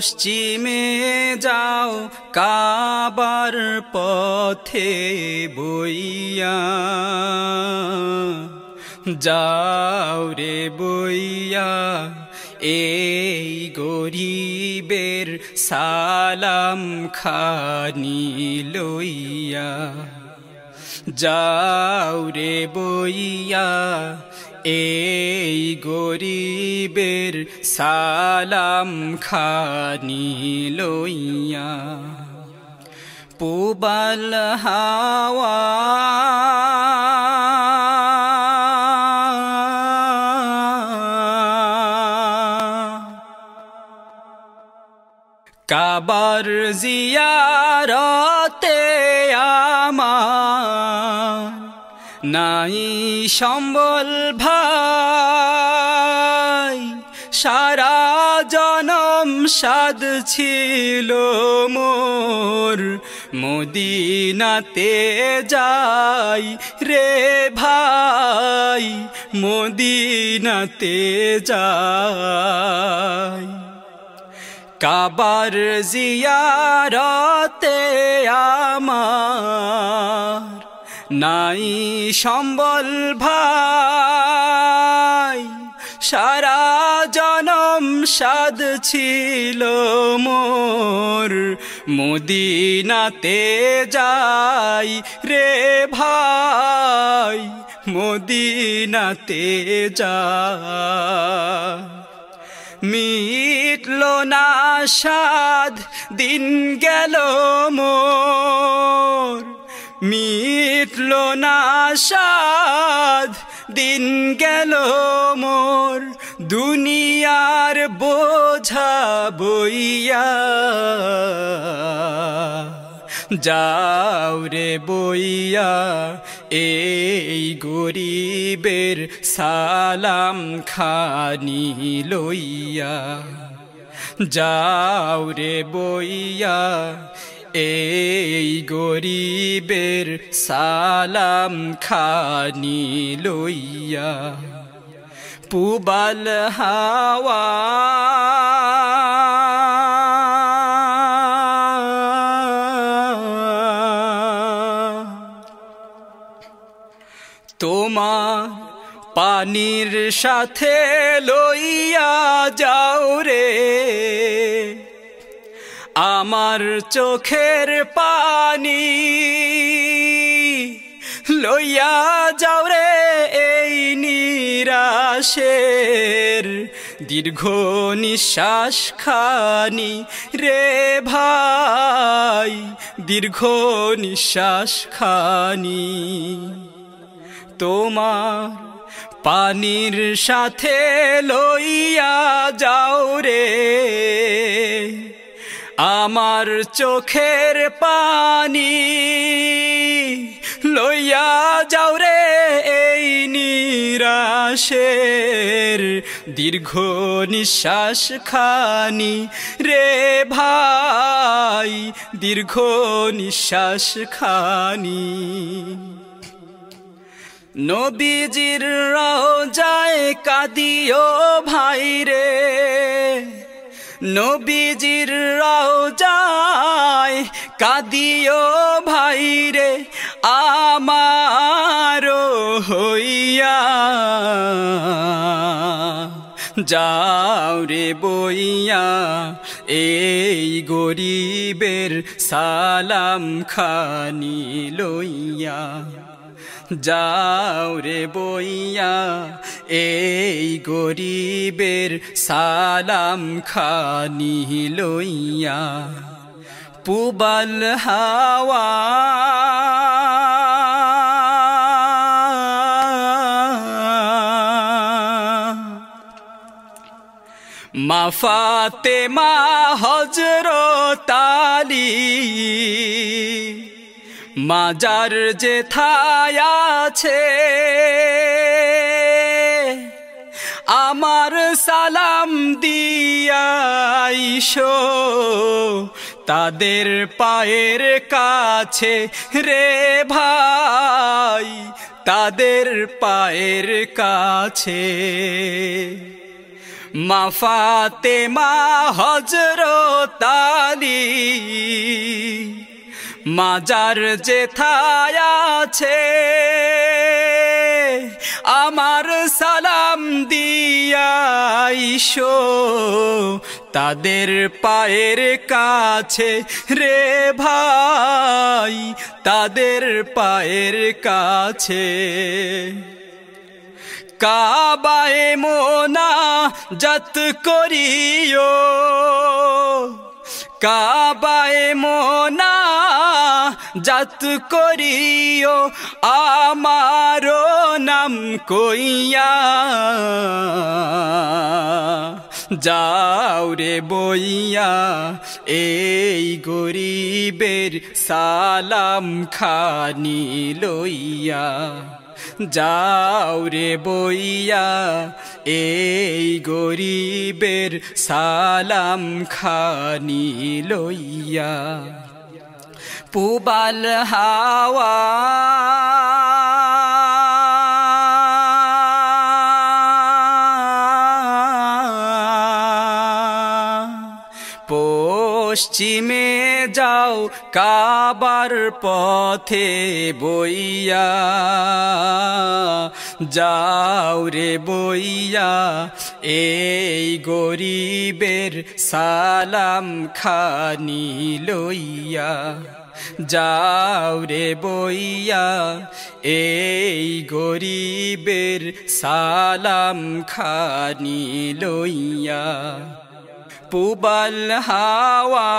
পশ্চিমে যাও কাবার পথে বইয়া। যাও রে বইয়া। এই গরিবের সালাম খানি লইয়া যাও রে বইয়া এই গরিবের সালাম খানি লইয়া। পুবাল হাওয়া কাবার জিয়ারতে আমার নাই সম্বল ভাই। সারা জনম সাদ ছিল মোর। মদিনাতে যাই রে ভাই, মদিনাতে যাই। কাবার জিয়ারতে আমার নাই সম্বল ভাই। সারা জনম সাদ ছিল মোর। মদিনাতে যাই রে ভাই, মদিনাতে যাই। মিটল না সাদ দিন গেল মোর। মিটল না সাদ দিন গেল মোর। দুনিয়ার বোঝা বইয়া যাও রে বইয়া, এই গরিবের সালাম খানি লইয়া। যাও রে বইয়া, এই গরিবের সালাম খানি লইয়া। পুবাল হাওয়া পানির সাথে লইয়া যাও রে। আমার চোখের পানি লইয়া যাও রে এই নিরাশের। দীর্ঘ নিঃশ্বাস খানি রে ভাই, দীর্ঘ নিঃশ্বাস খানি তোমার পানির সাথে লইয়া যাও রে। আমার চোখের পানি লইয়া যাও রে এই নিরাশের। দীর্ঘ নিঃশ্বাস খানি রে ভাই, দীর্ঘ নিঃশ্বাস খানি। নবীজির যায় কাদিও ভাই রে। নবীজির যায় কাদিও ভাই রে। আমারও হইয়া যাও রে বইয়া এই গরিবের সালাম খানি লইয়া। যাও রে বইয়া, এই গরিবের সালাম খানি লইয়া। পুবাল হাওয়া মা ফাতে মা হজরত আলী। মাজার যে আছে, আমার সালাম দিয়াইশো তাদের পায়ের কাছে রে ভাই, তাদের পায়ের কাছে। মাফাতে মা হজরত আলী মাজার যেথায় আছে, আমার সালাম দিয়াইশো তাদের পায়ের কাছে রে ভাই, তাদের পায়ের কাছে। কাবায় মোনা যত করিও, কাবায় মোনা যত করিও আমারো নাম কইয়া। যাও রে বইয়া এই গরিবের সালাম খানি লইয়া। যাও রে বইয়া এই গরিবের সালাম খানি লইয়া। পুবাল হাওয়া। পশ্চিমে যাও কাবার পথে বইয়া। যাও রে বইয়া, এই গরিবের সালাম খানি লইয়া। যাও রে বইয়া এই গরিবের সালাম খানি লইয়া। পুবাল হাওয়া